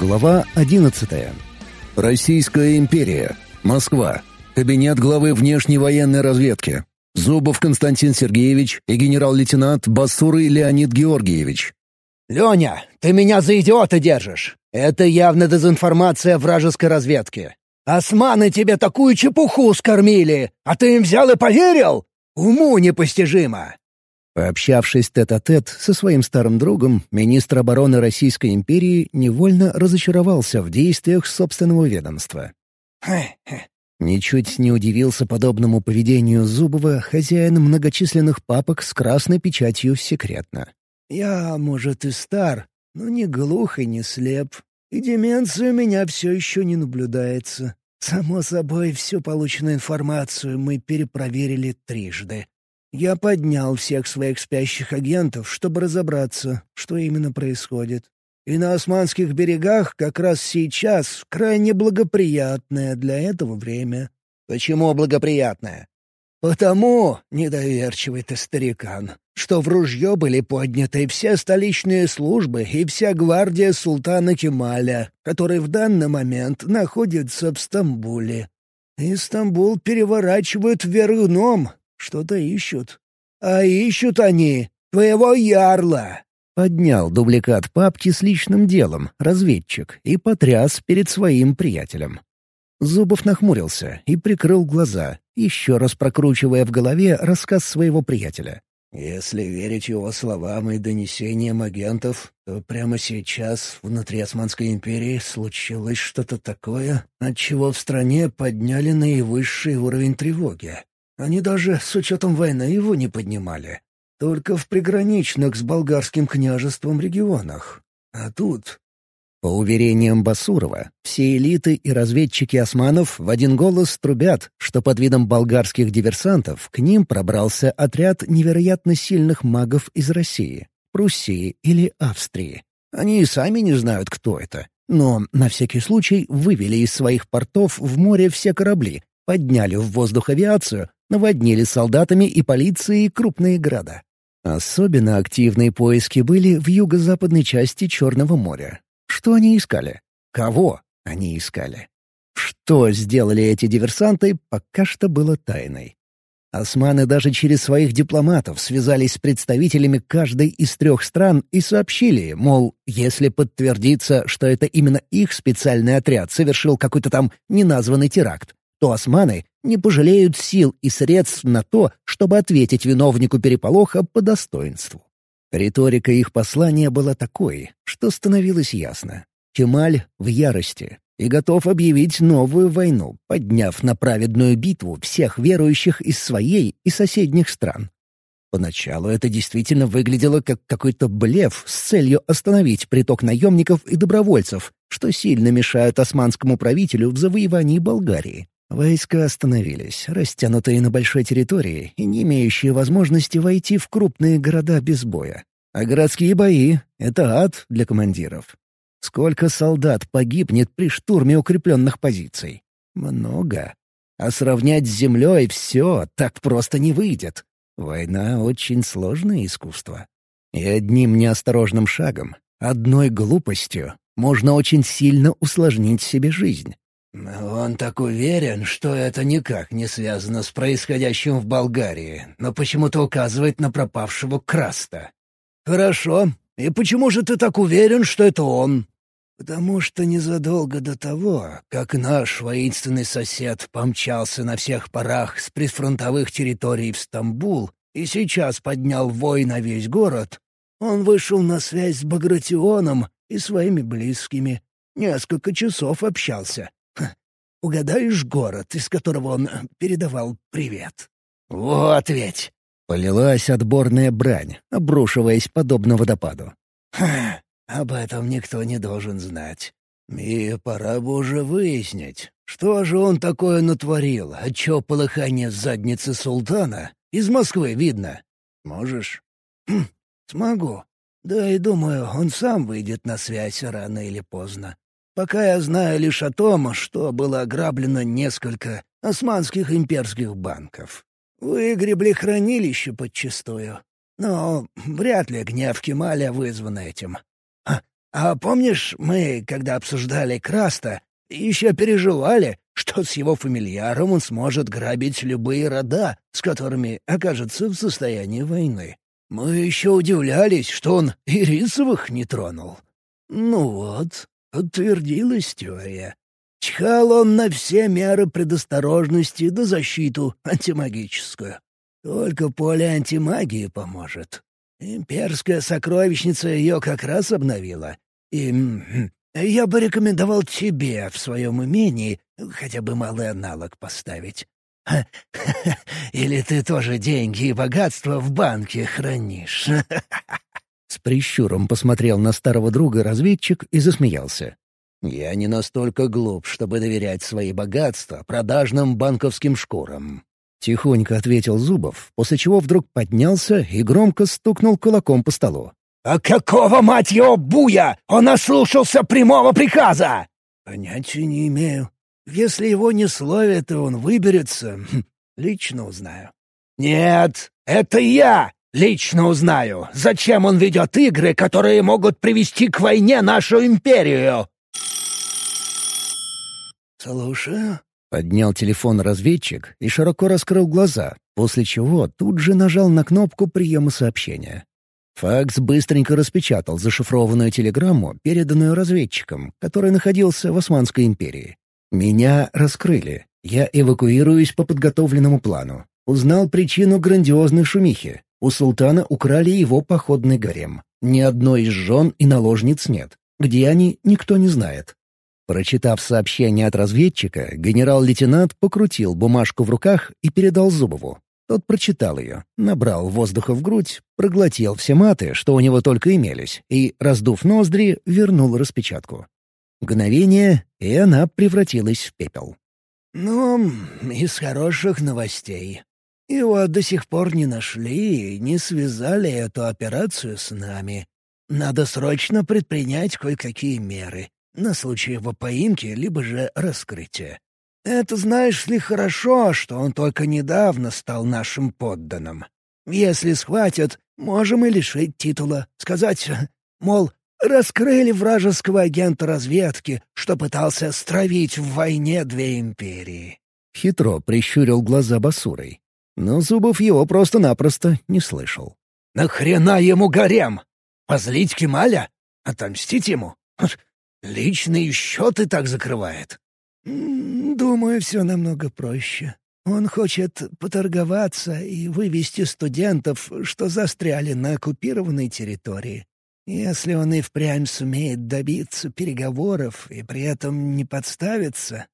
Глава 11. Российская империя. Москва. Кабинет главы внешней военной разведки. Зубов Константин Сергеевич и генерал-лейтенант Басурый Леонид Георгиевич. «Леня, ты меня за идиота держишь! Это явно дезинформация вражеской разведки. Османы тебе такую чепуху скормили, а ты им взял и поверил? Уму непостижимо!» Пообщавшись тет-а-тет -тет со своим старым другом, министр обороны Российской империи невольно разочаровался в действиях собственного ведомства. Ничуть не удивился подобному поведению Зубова хозяин многочисленных папок с красной печатью «Секретно». «Я, может, и стар, но не глух и не слеп, и деменция у меня все еще не наблюдается. Само собой, всю полученную информацию мы перепроверили трижды. Я поднял всех своих спящих агентов, чтобы разобраться, что именно происходит. И на османских берегах как раз сейчас крайне благоприятное для этого время. Почему благоприятное? Потому, недоверчивый ты старикан, что в ружье были подняты все столичные службы и вся гвардия султана Кемаля, который в данный момент находится в Стамбуле. И Стамбул переворачивают вверх дном, что-то ищут. А ищут они твоего ярла!» Поднял дубликат папки с личным делом, разведчик, и потряс перед своим приятелем. Зубов нахмурился и прикрыл глаза, еще раз прокручивая в голове рассказ своего приятеля. «Если верить его словам и донесениям агентов, то прямо сейчас внутри Османской империи случилось что-то такое, от чего в стране подняли наивысший уровень тревоги. Они даже с учетом войны его не поднимали. Только в приграничных с болгарским княжеством регионах. А тут... По уверениям Басурова, все элиты и разведчики османов в один голос трубят, что под видом болгарских диверсантов к ним пробрался отряд невероятно сильных магов из России, Пруссии или Австрии. Они и сами не знают, кто это, но на всякий случай вывели из своих портов в море все корабли, подняли в воздух авиацию, наводнили солдатами и полицией крупные города. Особенно активные поиски были в юго-западной части Черного моря. Что они искали? Кого они искали? Что сделали эти диверсанты, пока что было тайной. Османы даже через своих дипломатов связались с представителями каждой из трех стран и сообщили, мол, если подтвердится, что это именно их специальный отряд совершил какой-то там неназванный теракт, то османы не пожалеют сил и средств на то, чтобы ответить виновнику переполоха по достоинству. Риторика их послания была такой, что становилось ясно. Кемаль в ярости и готов объявить новую войну, подняв на праведную битву всех верующих из своей и соседних стран. Поначалу это действительно выглядело как какой-то блеф с целью остановить приток наемников и добровольцев, что сильно мешает османскому правителю в завоевании Болгарии. Войска остановились, растянутые на большой территории и не имеющие возможности войти в крупные города без боя. А городские бои — это ад для командиров. Сколько солдат погибнет при штурме укрепленных позиций? Много. А сравнять с землей все так просто не выйдет. Война — очень сложное искусство. И одним неосторожным шагом, одной глупостью, можно очень сильно усложнить себе жизнь. «Он так уверен, что это никак не связано с происходящим в Болгарии, но почему-то указывает на пропавшего Краста. Хорошо. И почему же ты так уверен, что это он?» «Потому что незадолго до того, как наш воинственный сосед помчался на всех парах с прифронтовых территорий в Стамбул и сейчас поднял вой на весь город, он вышел на связь с Багратионом и своими близкими. Несколько часов общался, Угадаешь город, из которого он передавал привет?» «Вот ведь!» Полилась отборная брань, обрушиваясь подобно водопаду. «Ха, об этом никто не должен знать. И пора бы уже выяснить, что же он такое натворил, отчего полыхание задницы султана из Москвы видно. Можешь?» хм, «Смогу. Да и думаю, он сам выйдет на связь рано или поздно. Пока я знаю лишь о том, что было ограблено несколько османских имперских банков. Выгребли хранилище подчистую. Но вряд ли гнев Кемаля вызван этим. А, А помнишь, мы, когда обсуждали Краста, еще переживали, что с его фамильяром он сможет грабить любые рода, с которыми окажется в состоянии войны. Мы еще удивлялись, что он и Рисовых не тронул. Ну вот, подтвердилась теория. Чхал он на все меры предосторожности да защиту антимагическую. Только поле антимагии поможет. Имперская сокровищница ее как раз обновила. И я бы рекомендовал тебе в своем имении хотя бы малый аналог поставить. Или ты тоже деньги и богатство в банке хранишь?» С прищуром посмотрел на старого друга разведчик и засмеялся. «Я не настолько глуп, чтобы доверять свои богатства продажным банковским шкурам». Тихонько ответил Зубов, после чего вдруг поднялся и громко стукнул кулаком по столу. «А какого, мать его, буя? Он ослушался прямого приказа!» «Понятия не имею. Если его не словят, и он выберется, хм, лично узнаю». «Нет, это я лично узнаю, зачем он ведет игры, которые могут привести к войне нашу империю!» «Слушаю». Поднял телефон разведчик и широко раскрыл глаза, после чего тут же нажал на кнопку приема сообщения. Факс быстренько распечатал зашифрованную телеграмму, переданную разведчиком, который находился в Османской империи. Меня раскрыли. Я эвакуируюсь по подготовленному плану. Узнал причину грандиозной шумихи. У султана украли его походный гарем. Ни одной из жен и наложниц нет. Где они, никто не знает. Прочитав сообщение от разведчика, генерал-лейтенант покрутил бумажку в руках и передал Зубову. Тот прочитал ее, набрал воздуха в грудь, проглотил все маты, что у него только имелись, и, раздув ноздри, вернул распечатку. Мгновение, и она превратилась в пепел. «Ну, из хороших новостей. Его до сих пор не нашли и не связали эту операцию с нами. Надо срочно предпринять кое-какие меры на случай его поимки либо же раскрытия. Это знаешь ли хорошо, что он только недавно стал нашим подданным. Если схватят, можем и лишить титула. Сказать, мол, раскрыли вражеского агента разведки, что пытался стравить в войне две империи». Хитро прищурил глаза Басурой. Но Зубов его просто-напросто не слышал. «Нахрена ему гарем? Позлить Кемаля? Отомстить ему? Личные счеты так закрывает?» «Думаю, все намного проще. Он хочет поторговаться и вывести студентов, что застряли на оккупированной территории. Если он и впрямь сумеет добиться переговоров и при этом не подставиться...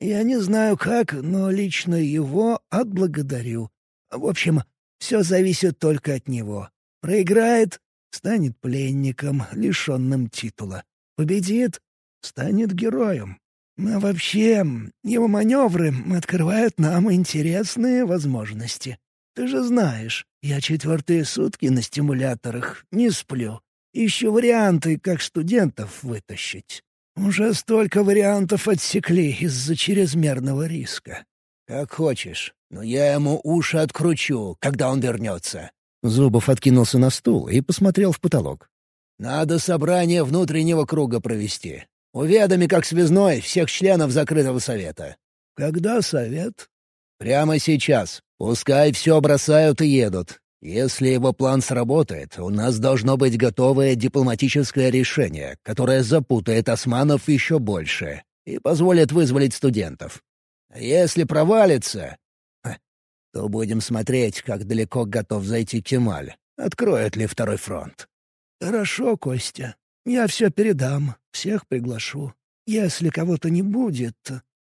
Я не знаю как, но лично его отблагодарю. В общем, все зависит только от него. Проиграет — станет пленником, лишенным титула. Победит — станет героем. А вообще, его маневры открывают нам интересные возможности. Ты же знаешь, я четвертые сутки на стимуляторах не сплю. Ищу варианты, как студентов вытащить. Уже столько вариантов отсекли из-за чрезмерного риска. Как хочешь, но я ему уши откручу, когда он вернется. Зубов откинулся на стул и посмотрел в потолок. «Надо собрание внутреннего круга провести. Уведоми как связной всех членов закрытого совета». «Когда совет?» «Прямо сейчас. Пускай все бросают и едут. Если его план сработает, у нас должно быть готовое дипломатическое решение, которое запутает османов еще больше и позволит вызволить студентов. если провалится, то будем смотреть, как далеко готов зайти Кемаль. Откроет ли второй фронт. «Хорошо, Костя. Я все передам, всех приглашу. Если кого-то не будет...»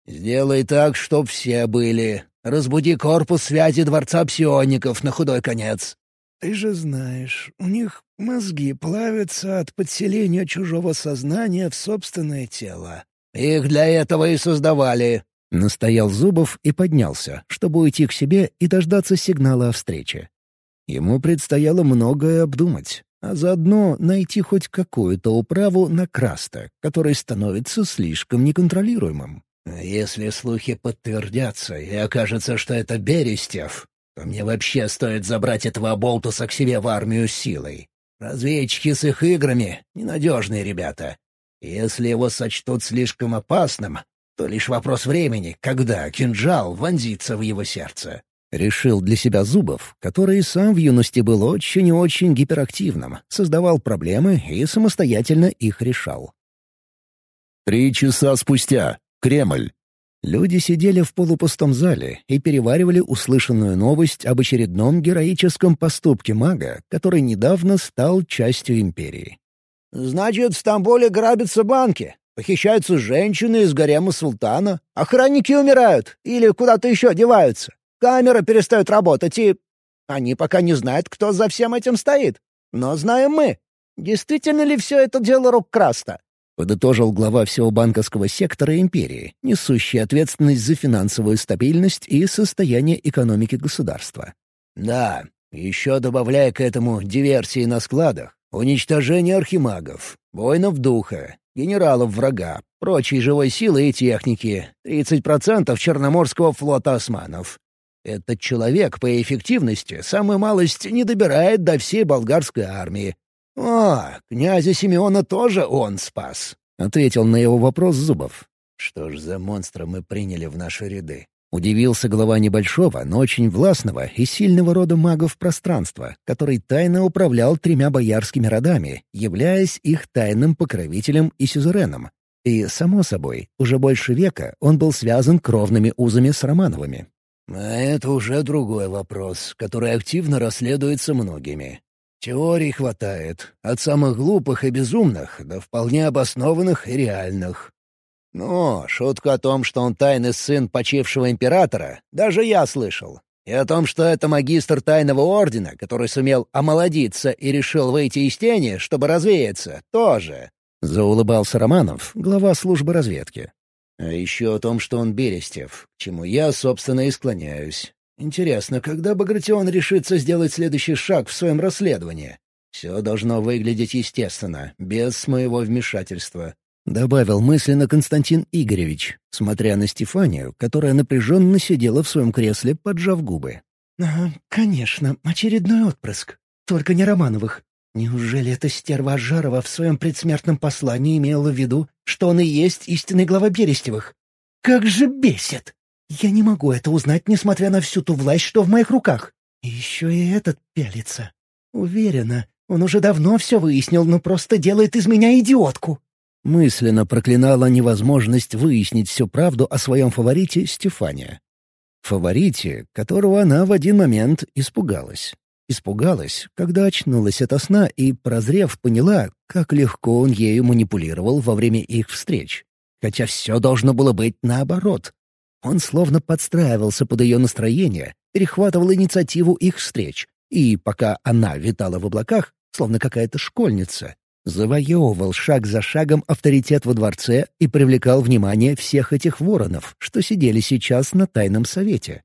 «Сделай так, чтоб все были. Разбуди корпус связи Дворца Псиоников на худой конец». «Ты же знаешь, у них мозги плавятся от подселения чужого сознания в собственное тело». «Их для этого и создавали», — настоял Зубов и поднялся, чтобы уйти к себе и дождаться сигнала о встрече. Ему предстояло многое обдумать а заодно найти хоть какую-то управу на Краста, который становится слишком неконтролируемым. «Если слухи подтвердятся и окажется, что это Берестев, то мне вообще стоит забрать этого оболтуса к себе в армию силой. Разведчики с их играми — ненадежные ребята. Если его сочтут слишком опасным, то лишь вопрос времени, когда кинжал вонзится в его сердце. Решил для себя Зубов, который сам в юности был очень и очень гиперактивным, создавал проблемы и самостоятельно их решал. Три часа спустя. Кремль. Люди сидели в полупустом зале и переваривали услышанную новость об очередном героическом поступке мага, который недавно стал частью империи. «Значит, в Стамбуле грабятся банки, похищаются женщины из гарема султана, охранники умирают или куда-то еще деваются, камеры перестают работать и... Они пока не знают, кто за всем этим стоит. Но знаем мы. Действительно ли все это дело рук Краста? — подытожил глава всего банковского сектора империи, несущий ответственность за финансовую стабильность и состояние экономики государства. «Да, еще добавляя к этому диверсии на складах, уничтожение архимагов, воинов духа, генералов врага, прочей живой силы и техники, 30% Черноморского флота османов. Этот человек по эффективности самую малость не добирает до всей болгарской армии, «О, князя Симеона тоже он спас», — ответил на его вопрос Зубов. «Что ж за монстра мы приняли в наши ряды?» Удивился глава небольшого, но очень властного и сильного рода магов пространства, который тайно управлял тремя боярскими родами, являясь их тайным покровителем и сюзереном. И, само собой, уже больше века он был связан кровными узами с Романовыми. А это уже другой вопрос, который активно расследуется многими. Теорий хватает, от самых глупых и безумных до вполне обоснованных и реальных. Но шутку о том, что он тайный сын почившего императора, даже я слышал. И о том, что это магистр тайного ордена, который сумел омолодиться и решил выйти из тени, чтобы развеяться, тоже. Заулыбался Романов, глава службы разведки. А еще о том, что он Берестев, к чему я, собственно, и склоняюсь. Интересно, когда Багратион решится сделать следующий шаг в своем расследовании? Все должно выглядеть естественно, без моего вмешательства. Добавил мысленно Константин Игоревич, смотря на Стефанию, которая напряженно сидела в своем кресле, поджав губы. «Ага, конечно, очередной отпрыск. Только не Романовых. Неужели эта стерва Ажарова в своем предсмертном послании имела в виду, что он и есть истинный глава Берестевых? Как же бесит! Я не могу это узнать, несмотря на всю ту власть, что в моих руках. И еще и этот пялится. Уверена, он уже давно все выяснил, но просто делает из меня идиотку. Мысленно проклинала невозможность выяснить всю правду о своем фаворите Стефания. Фаворите, которого она в один момент испугалась. Испугалась, когда очнулась ото сна и, прозрев, поняла, как легко он ею манипулировал во время их встреч. Хотя все должно было быть наоборот. Он словно подстраивался под ее настроение, перехватывал инициативу их встреч, и, пока она витала в облаках, словно какая-то школьница, завоевывал шаг за шагом авторитет во дворце и привлекал внимание всех этих воронов, что сидели сейчас на тайном совете.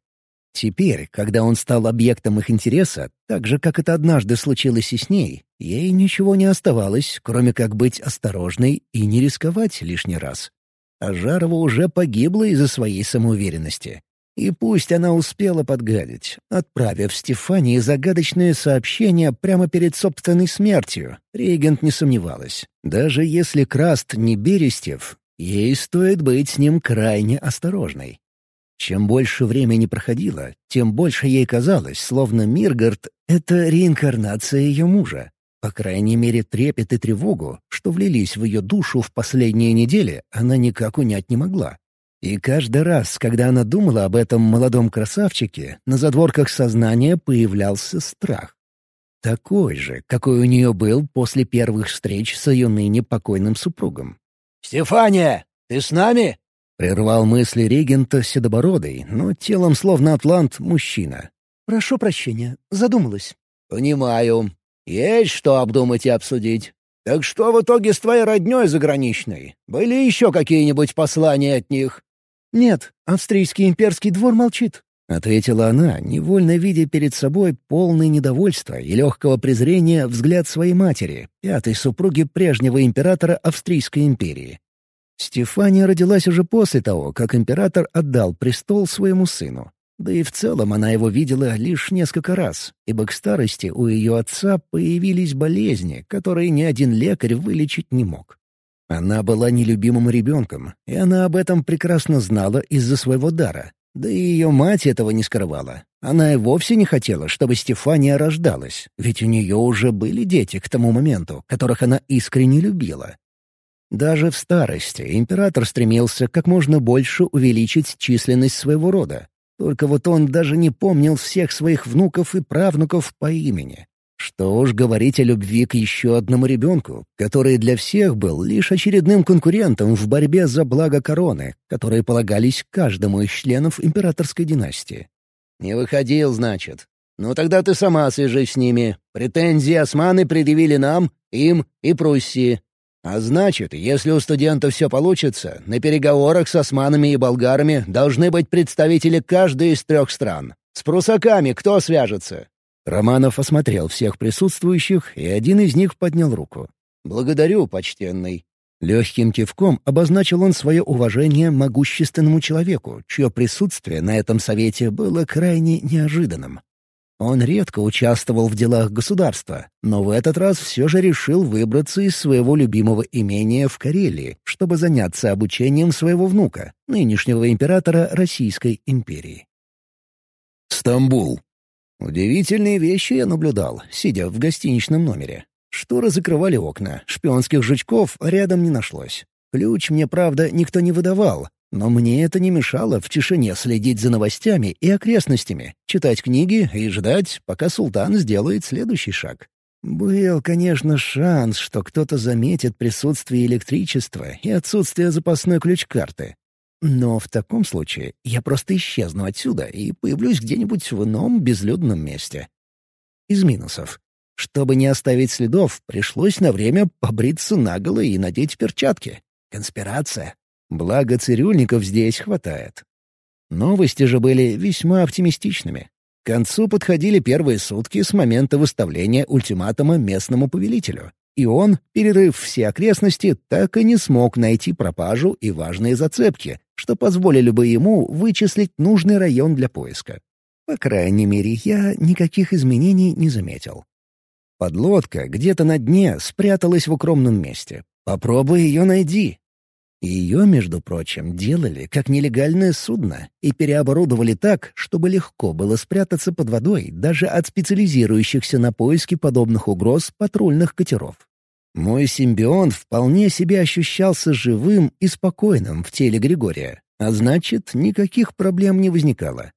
Теперь, когда он стал объектом их интереса, так же, как это однажды случилось и с ней, ей ничего не оставалось, кроме как быть осторожной и не рисковать лишний раз. А Жарова уже погибла из-за своей самоуверенности. И пусть она успела подгадить, отправив Стефании загадочное сообщение прямо перед собственной смертью, регент не сомневалась. Даже если Краст не Берестев, ей стоит быть с ним крайне осторожной. Чем больше времени проходило, тем больше ей казалось, словно Миргард — это реинкарнация ее мужа. По крайней мере, трепет и тревогу, что влились в ее душу в последние недели, она никак унять не могла. И каждый раз, когда она думала об этом молодом красавчике, на задворках сознания появлялся страх. Такой же, какой у нее был после первых встреч с ее ныне покойным супругом. «Стефания, ты с нами?» — прервал мысли регента седобородый, но телом словно атлант мужчина. «Прошу прощения, задумалась». «Понимаю. Есть что обдумать и обсудить. Так что в итоге с твоей роднёй заграничной? Были еще какие-нибудь послания от них?» «Нет, австрийский имперский двор молчит», — ответила она, невольно видя перед собой полное недовольство и легкого презрения взгляд своей матери, пятой супруги прежнего императора Австрийской империи. Стефания родилась уже после того, как император отдал престол своему сыну. Да и в целом она его видела лишь несколько раз, ибо к старости у ее отца появились болезни, которые ни один лекарь вылечить не мог. Она была нелюбимым ребенком, и она об этом прекрасно знала из-за своего дара. Да и ее мать этого не скрывала. Она и вовсе не хотела, чтобы Стефания рождалась, ведь у нее уже были дети к тому моменту, которых она искренне любила. Даже в старости император стремился как можно больше увеличить численность своего рода, только вот он даже не помнил всех своих внуков и правнуков по имени. Что уж говорить о любви к еще одному ребенку, который для всех был лишь очередным конкурентом в борьбе за благо короны, которые полагались каждому из членов императорской династии. «Не выходил, значит. Ну тогда ты сама свяжись с ними. Претензии османы предъявили нам, им и Пруссии. А значит, если у студентов все получится, на переговорах с османами и болгарами должны быть представители каждой из трех стран. С прусаками кто свяжется?» Романов осмотрел всех присутствующих, и один из них поднял руку. «Благодарю, почтенный». Легким кивком обозначил он свое уважение могущественному человеку, чье присутствие на этом совете было крайне неожиданным. Он редко участвовал в делах государства, но в этот раз все же решил выбраться из своего любимого имения в Карелии, чтобы заняться обучением своего внука, нынешнего императора Российской империи. Стамбул. Удивительные вещи я наблюдал, сидя в гостиничном номере. Шторы закрывали окна, шпионских жучков рядом не нашлось. Ключ мне, правда, никто не выдавал, но мне это не мешало в тишине следить за новостями и окрестностями, читать книги и ждать, пока султан сделает следующий шаг. Был, конечно, шанс, что кто-то заметит присутствие электричества и отсутствие запасной ключ-карты. Но в таком случае я просто исчезну отсюда и появлюсь где-нибудь в ином безлюдном месте. Из минусов. Чтобы не оставить следов, пришлось на время побриться наголо и надеть перчатки. Конспирация. Благо цирюльников здесь хватает. Новости же были весьма оптимистичными. К концу подходили первые сутки с момента выставления ультиматума местному повелителю. И он, перерыв все окрестности, так и не смог найти пропажу и важные зацепки, что позволили бы ему вычислить нужный район для поиска. По крайней мере, я никаких изменений не заметил. Подлодка где-то на дне спряталась в укромном месте. Попробуй ее найди, ее, между прочим, делали как нелегальное судно и переоборудовали так, чтобы легко было спрятаться под водой даже от специализирующихся на поиске подобных угроз патрульных катеров. Мой симбионт вполне себе ощущался живым и спокойным в теле Григория, а значит, никаких проблем не возникало.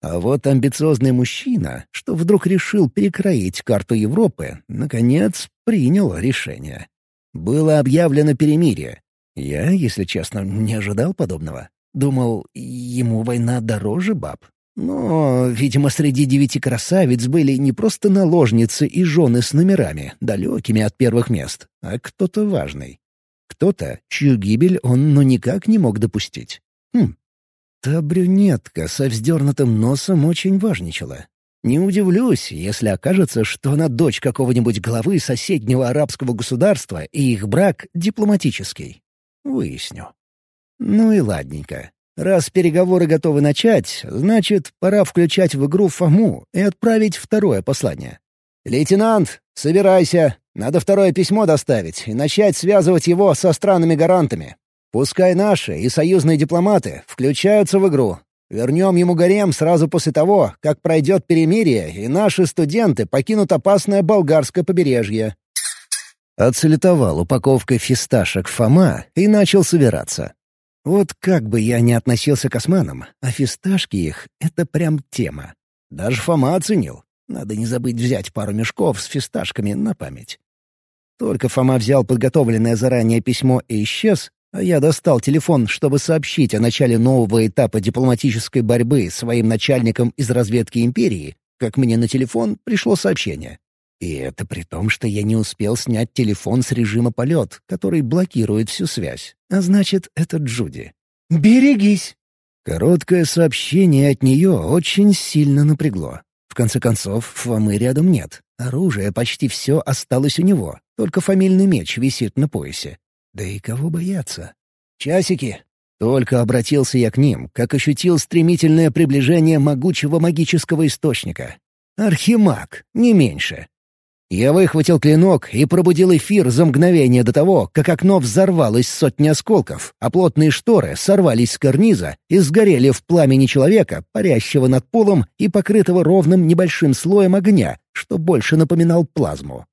А вот амбициозный мужчина, что вдруг решил перекроить карту Европы, наконец принял решение. Было объявлено перемирие, я, если честно, не ожидал подобного. Думал, ему война дороже баб. Но, видимо, среди девяти красавиц были не просто наложницы и жены с номерами, далекими от первых мест, а кто-то важный. Кто-то, чью гибель он ну никак не мог допустить. Хм. Та брюнетка со вздернутым носом очень важничала. Не удивлюсь, если окажется, что она дочь какого-нибудь главы соседнего арабского государства, и их брак дипломатический. Выясню. Ну и ладненько. Раз переговоры готовы начать, значит, пора включать в игру Фому и отправить второе послание. «Лейтенант, собирайся. Надо второе письмо доставить и начать связывать его со странами-гарантами. Пускай наши и союзные дипломаты включаются в игру. Вернем ему гарем сразу после того, как пройдет перемирие, и наши студенты покинут опасное болгарское побережье. Отсалютовал упаковкой фисташек Фома и начал собираться. Вот как бы я ни относился к османам, а фисташки их — это прям тема. Даже Фома оценил. Надо не забыть взять пару мешков с фисташками на память. Только Фома взял подготовленное заранее письмо и исчез, а я достал телефон, чтобы сообщить о начале нового этапа дипломатической борьбы своим начальникам из разведки империи, как мне на телефон пришло сообщение. И это при том, что я не успел снять телефон с режима полет, который блокирует всю связь. А значит, это Джуди. «Берегись!» Короткое сообщение от нее очень сильно напрягло. В конце концов, Фомы рядом нет. Оружие почти все осталось у него, только фамильный меч висит на поясе. Да и кого бояться? «Часики!» Только обратился я к ним, как ощутил стремительное приближение могучего магического источника. Архимаг, не меньше. Я выхватил клинок и пробудил эфир за мгновение до того, как окно взорвалось сотни осколков, а плотные шторы сорвались с карниза и сгорели в пламени человека, парящего над полом и покрытого ровным небольшим слоем огня, что больше напоминал плазму.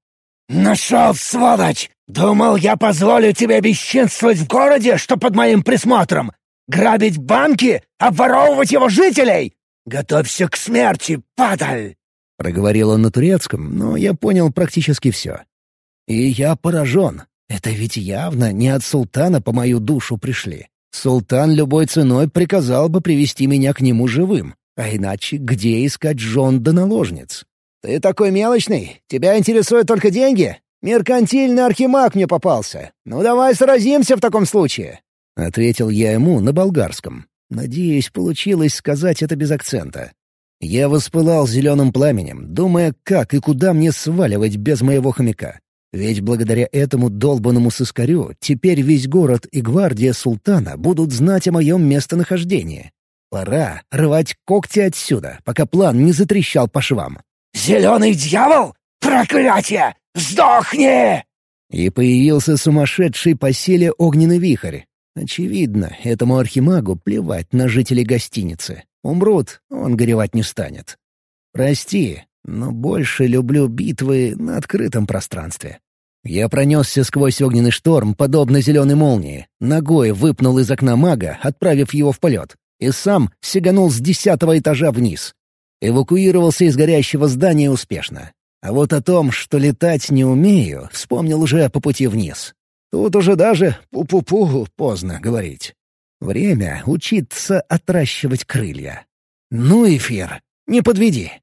«Нашел, сволочь! Думал, я позволю тебе бесчинствовать в городе, что под моим присмотром? Грабить банки? Обворовывать его жителей? Готовься к смерти, падаль!» Проговорил он на турецком, но я понял практически все. И я поражен. Это ведь явно не от султана по мою душу пришли. Султан любой ценой приказал бы привести меня к нему живым. А иначе где искать жен да наложниц? «Ты такой мелочный? Тебя интересуют только деньги? Меркантильный архимаг мне попался. Ну давай сразимся в таком случае!» — ответил я ему на болгарском. Надеюсь, получилось сказать это без акцента. Я воспылал зеленым пламенем, думая, как и куда мне сваливать без моего хомяка. Ведь благодаря этому долбанному сыскарю теперь весь город и гвардия султана будут знать о моем местонахождении. Пора рвать когти отсюда, пока план не затрещал по швам. «Зеленый дьявол? Проклятие! Сдохни!» И появился сумасшедший по силе огненный вихрь. Очевидно, этому архимагу плевать на жителей гостиницы. Умрут, он горевать не станет. Прости, но больше люблю битвы на открытом пространстве. Я пронесся сквозь огненный шторм, подобно зеленой молнии, ногой выпнул из окна мага, отправив его в полет, и сам сиганул с десятого этажа вниз. Эвакуировался из горящего здания успешно. А вот о том, что летать не умею, вспомнил уже по пути вниз. Тут уже даже пу-пу-пу поздно говорить. Время учиться отращивать крылья. Ну, эфир, не подведи.